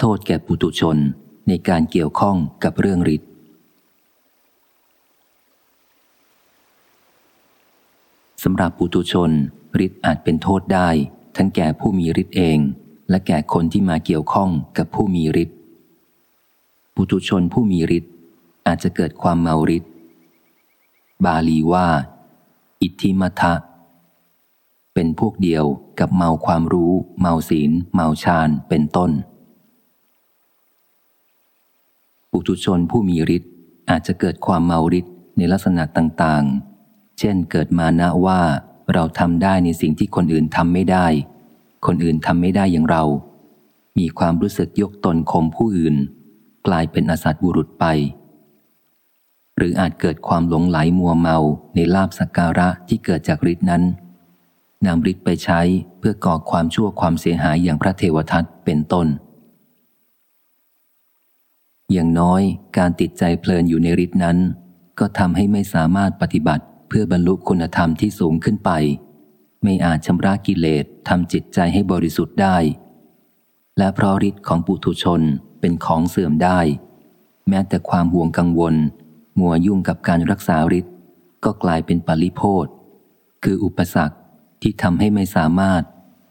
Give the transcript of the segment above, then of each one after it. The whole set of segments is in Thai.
โทษแก่ปุตุชนในการเกี่ยวข้องกับเรื่องฤทธิ์สำหรับปุตุชนฤทธิ์อาจเป็นโทษได้ ทั้งแก่ผู้มีฤทธิ์เอง และแก่คนที่มาเกี่ยวข้องกับผู้มีฤทธิ์ปุตุชนผู้มีฤทธิ์อาจจะเกิดความเมาฤทธิ์บาลีว่า อิทธิมัทะเป็นพวกเดียวกับเมาความรู้ เมาศีล เมาฌานเป็นต้น ปุถุชนผู้มีฤทธิ์อาจจะเกิดความเมาฤทธิ์ในลักษณะต่างๆ เช่นเกิดมานะว่าเราทำได้ในสิ่งที่คนอื่นทำไม่ได้ คนอื่นทำไม่ได้อย่างเรา มีความรู้สึกยกตนข่มผู้อื่น กลายเป็นอสัตบุรุษไป หรืออาจเกิดความหลงไหลมัวเมาในลาบสักการะที่เกิดจากฤทธินั้นนำฤทธิ์ไปใช้เพื่อก่อความชั่วความเสียหายอย่างพระเทวทัตเป็นต้น อย่างน้อยการติดใจเพลินอยู่ในฤทธินั้น ก็ทำให้ไม่สามารถปฏิบัติเพื่อบรรลุคุณธรรมที่สูงขึ้นไป ไม่อาจชำระกิเลสทำจิตใจให้บริสุทธิ์ได้ และเพราะฤทธิ์ของปุถุชนเป็นของเสื่อมได้ แม้แต่ความห่วงกังวล มัวยุ่งกับการรักษาฤทธิ์ก็กลายเป็นปริโพธคืออุปสรรคที่ทำให้ไม่สามารถ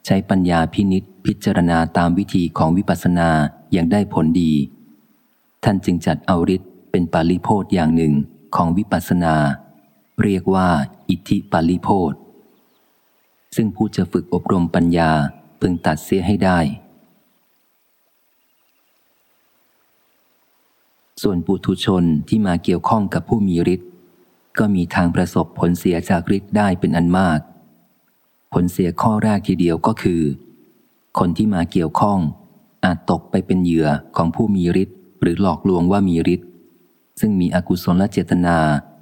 ใช้ปัญญาพินิษพิจารณาตามวิธีของวิปัสสนาอย่างได้ผลดี ท่านจึงจัดเอาฤทธิ์เป็นปาลิโพธอย่างหนึ่งของวิปัสสนา เรียกว่า อิทธิปาลิโพธซึ่งผู้จะฝึกอบรมปัญญาพึงตัดเสียให้ได้ ส่วนปุถุชนที่มาเกี่ยวข้องกับผู้มีฤทธิ์ก็มีทางประสบผลเสียจากฤทธิ์ได้เป็นอันมาก ผลเสียข้อแรกทีเดียวก็คือ คนที่มาเกี่ยวข้องอาจตกไปเป็นเหยื่อของผู้มีฤทธิ์ หรือหลอกลวงว่ามีฤทธิ์ซึ่งมีอกุศลและเจตนา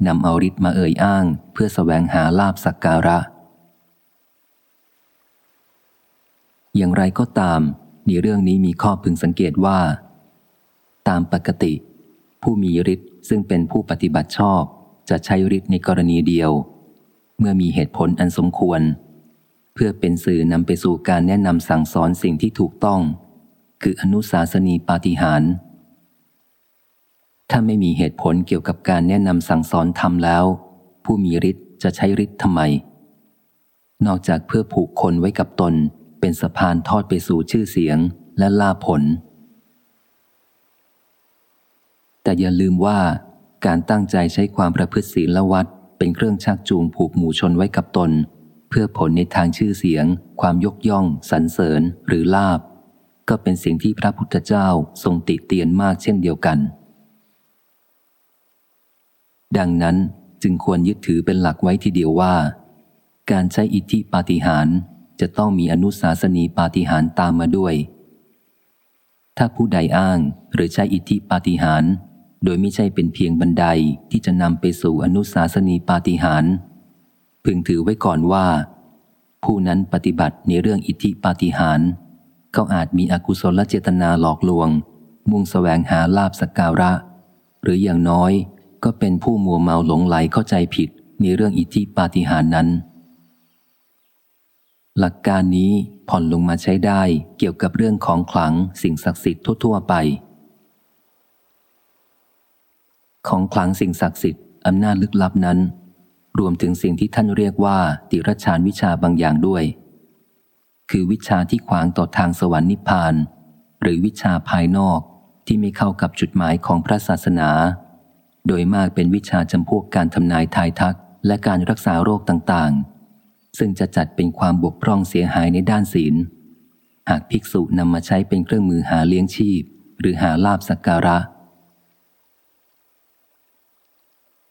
นำเอาฤทธิ์มาเอ่ยอ้าง เพื่อสแสวงหาลาบสักการะ อย่างไรก็ตามในเรื่องนี้มีข้อพึงสังเกตว่า ตามปกติ ผู้มีฤทธิ์ซึ่งเป็นผู้ปฏิบัติชอบจะใช้ฤทธิ์ในกรณีเดียว เมื่อมีเหตุผลอันสมควร เพื่อเป็นสื่อนำไปสู่การแนะนำสั่งสอนสิ่งที่ถูกต้อง คืออนุสาสนีปาฏิหาร ถ้าไม่มีเหตุผลเกี่ยวกับการแนะนำสั่งสอนทำแล้ว ผู้มีฤทธิ์จะใช้ฤทธิ์ทำไม นอกจากเพื่อผูกคนไว้กับตน เป็นสะพานทอดไปสู่ชื่อเสียงและลาผล แต่อย่าลืมว่าการตั้งใจใช้ความประพฤติศีลวัดเป็นเครื่องชักจูงผูกหมู่ชนไว้กับตน เพื่อผลในทางชื่อเสียง ความยกย่องสรรเสริญหรือลาบ ก็เป็นสิ่งที่พระพุทธเจ้าทรงติเตียนมากเช่นเดียวกัน ดังนั้นจึงควรยึดถือเป็นหลักไว้ทีเดียวว่า การใช้อิทธิปาฏิหาริย์จะต้องมีอนุสาสนีปาฏิหาริย์ตามมาด้วย ถ้าผู้ใดอ้างหรือใช้อิทธิปาฏิหาริย์โดยไม่ใช่เป็นเพียงบันไดที่จะนำไปสู่อนุสาสนีปาฏิหาริย์พึงถือไว้ก่อนว่า ผู้นั้นปฏิบัติในเรื่องอิทธิปาฏิหาริย์เขาอาจมีอกุศลเจตนาหลอกลวง มุ่งสแสวงหาลาบสกการะ หรืออย่างน้อย ก็เป็นผู้มัวเมาหลงไหลเข้าใจผิดในเรื่องอิทธิปาฏิหารินั้น หลักการนี้ผ่อนลงมาใช้ได้เกี่ยวกับเรื่องของขลังสิ่งศักดิ์สิทธิ์ทั่ว ๆ ไป ของขลังสิ่งศักดิ์สิทธิ์อำนาจลึกลับนั้น รวมถึงสิ่งที่ท่านเรียกว่าติรชานวิชาบางอย่างด้วย คือวิชาที่ขวางต่อทางสวรรค์นิพพาน หรือวิชาภายนอกที่ไม่เข้ากับจุดหมายของพระศาสนา โดยมากเป็นวิชาจำพวกการทำนายทายทัก และการรักษาโรคต่างๆ ซึ่งจะจัดเป็นความบกพร่องเสียหายในด้านศีล หากภิกษุนำมาใช้เป็นเครื่องมือหาเลี้ยงชีพ หรือหาลาบสักการะ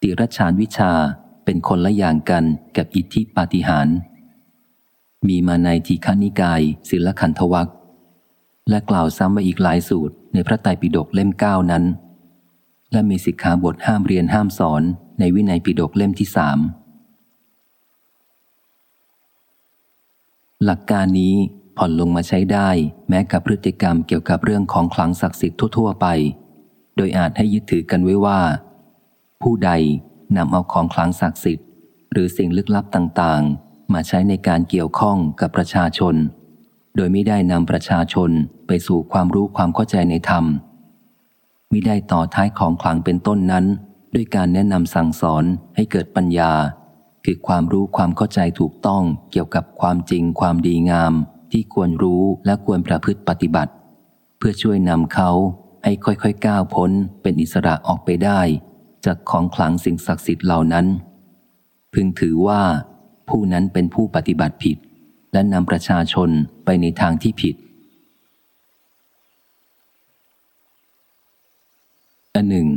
ติรชานวิชาเป็นคนละอย่างกันกับอิทธิปาฏิหาร มีมาในทีฆนิกายศิลขันธวัคและกล่าวซ้ำไว้อีกหลายสูตรในพระไตรปิฎกเล่มเก้านั้น และมีสิกขาบทห้ามเรียนห้ามสอนในวินัยปิฎกเล่มที่สามหลักการนี้ผ่อนลงมาใช้ได้แม้กับพฤติกรรมเกี่ยวกับเรื่องของคลังศักดิ์สิทธิ์ทั่วๆไป โดยอาจให้ยึดถือกันไว้ว่า ผู้ใดนำเอาของคลังศักดิ์สิทธิ์ หรือสิ่งลึกลับต่างๆ มาใช้ในการเกี่ยวข้องกับประชาชน โดยไม่ได้นำประชาชนไปสู่ความรู้ความเข้าใจในธรรม มิได้ต่อท้ายของขลังเป็นต้นนั้น ด้วยการแนะนำสั่งสอนให้เกิดปัญญา คือความรู้ความเข้าใจถูกต้องเกี่ยวกับความจริงความดีงาม ที่ควรรู้และควรประพฤติปฏิบัติ เพื่อช่วยนำเขาให้ค่อยๆก้าวพ้นเป็นอิสระออกไปได้ จากของขลังสิ่งศักดิ์สิทธิ์เหล่านั้น พึงถือว่า ผู้นั้นเป็นผู้ปฏิบัติผิด และนำประชาชนไปในทางที่ผิด อันหนึ่ง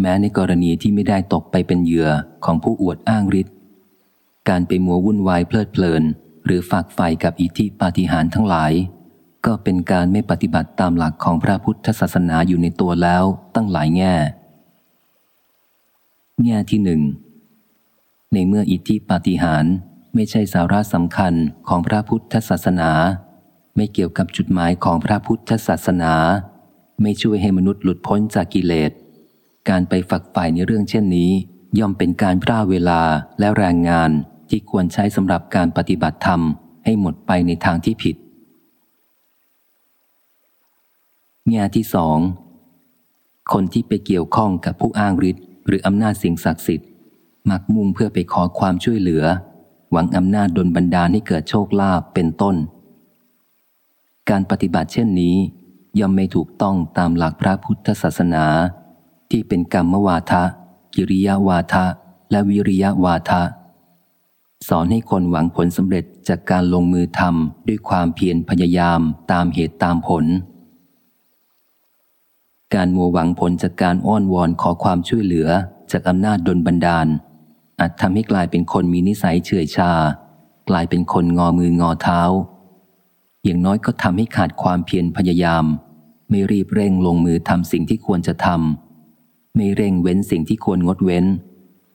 แม้ในกรณีที่ไม่ได้ตกไปเป็นเหยื่อของผู้อวดอ้างฤทธิ์การไปมัววุ่นวายเพลิดเพลิน หรือฝากไฟกับอิทธิปาฏิหาริย์ทั้งหลาย ก็เป็นการไม่ปฏิบัติตามหลักของพระพุทธศาสนาอยู่ในตัวแล้วตั้งหลายแง่ แง่ที่หนึ่งในเมื่ออิทธิปาฏิหาริย์ไม่ใช่สาระสำคัญของพระพุทธศาสนา ไม่เกี่ยวกับจุดหมายของพระพุทธศาสนา ไม่ช่วยให้มนุษย์หลุดพ้นจากกิเลส การไปฝักใฝ่ในเรื่องเช่นนี้ ย่อมเป็นการพร่าเวลาและแรงงานที่ควรใช้สำหรับการปฏิบัติธรรมให้หมดไปในทางที่ผิด แง่ที่สองคนที่ไปเกี่ยวข้องกับผู้อ้างฤทธิ์หรืออำนาจสิ่งศักดิ์สิทธิ์ มักมุ่งเพื่อไปขอความช่วยเหลือ หวังอำนาจดลบันดาลให้เกิดโชคลาภเป็นต้น การปฏิบัติเช่นนี้ ย่อมไม่ถูกต้องตามหลักพระพุทธศาสนา ที่เป็นกรรมวาทะ กิริยาวาทะ และวิริยาวาทะ สอนให้คนหวังผลสำเร็จจากการลงมือทำด้วยความเพียรพยายามตามเหตุตามผล การมัวหวังผลจากการอ้อนวอนขอความช่วยเหลือจากอำนาจดลบันดาล อาจทำให้กลายเป็นคนมีนิสัยเฉื่อยชา กลายเป็นคนงอมืองอเท้า อย่างน้อยก็ทำให้ขาดความเพียรพยายาม ไม่รีบเร่งลงมือทำสิ่งที่ควรจะทำไม่เร่งเว้นสิ่งที่ควรงดเว้น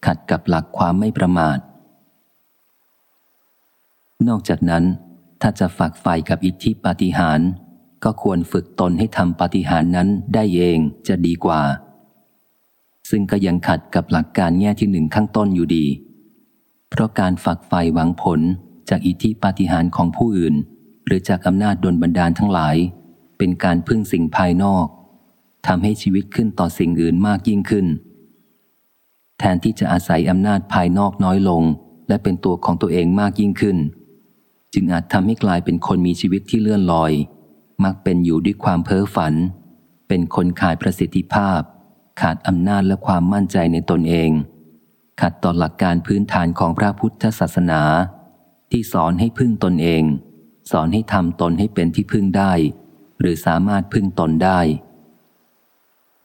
ขัดกับหลักความไม่ประมาท นอกจากนั้น ถ้าจะฝักใฝ่กับอิทธิปาฏิหารก็ควรฝึกตนให้ทำปาฏิหารนั้นได้เองจะดีกว่า ซึ่งก็ยังขัดกับหลักการแง่ที่หนึ่งข้างต้นอยู่ดี เพราะการฝักใฝ่หวังผลจากอิทธิปาฏิหารของผู้อื่น หรือจากอำนาจดลบันดาลทั้งหลาย เป็นการพึ่งสิ่งภายนอกทำให้ชีวิตขึ้นต่อสิ่งอื่นมากยิ่งขึ้น แทนที่จะอาศัยอำนาจภายนอกน้อยลง และเป็นตัวของตัวเองมากยิ่งขึ้น จึงอาจทำให้กลายเป็นคนมีชีวิตที่เลื่อนลอย มักเป็นอยู่ด้วยความเพ้อฝัน เป็นคนขาดประสิทธิภาพ ขาดอำนาจและความมั่นใจในตนเอง ขัดต่อหลักการพื้นฐานของพระพุทธศาสนา ที่สอนให้พึ่งตนเอง สอนให้ทำตนให้เป็นที่พึ่งได้ หรือสามารถพึ่งตนได้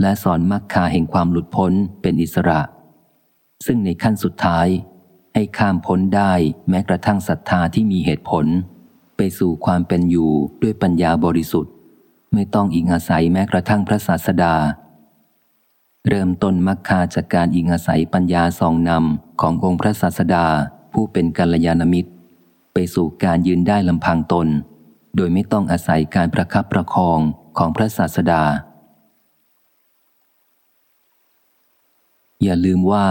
และสอนมรรคาแห่งความหลุดพ้นเป็นอิสระ ซึ่งในขั้นสุดท้ายให้ข้ามพ้นได้แม้กระทั่งศรัทธาที่มีเหตุผล ไปสู่ความเป็นอยู่ด้วยปัญญาบริสุทธิ์ ไม่ต้องอิงอาศัยแม้กระทั่งพระศาสดา เริ่มต้นมรรคาจากการอิงอาศัยปัญญาสองนำขององค์พระศาสดาผู้เป็นกัลยาณมิตร ไปสู่การยืนได้ลำพังตน โดยไม่ต้องอาศัยการประคับประคองของพระศาสดา อย่าลืมว่า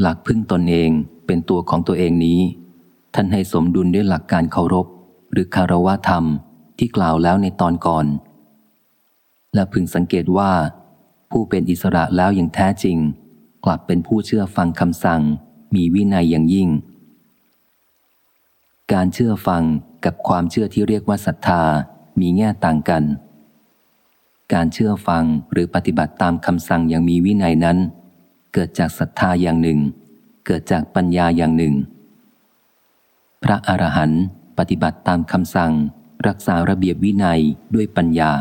หลักพึ่งตนเองเป็นตัวของตัวเองนี้ ท่านให้สมดุลด้วยหลักการเคารพ หรือคารวะธรรมที่กล่าวแล้วในตอนก่อน และพึงสังเกตว่า ผู้เป็นอิสระแล้วอย่างแท้จริง กลับเป็นผู้เชื่อฟังคำสั่ง มีวินัยอย่างยิ่ง การเชื่อฟังกับความเชื่อที่เรียกว่าศรัทธามีแง่ต่างกัน การเชื่อฟังหรือปฏิบัติตามคำสั่งอย่างมีวินัยนั้น เกิดจากศรัทธาอย่างหนึ่ง เกิดจากปัญญาอย่างหนึ่ง พระอรหันต์ปฏิบัติตามคำสั่ง รักษาระเบียบวินัยด้วยปัญญา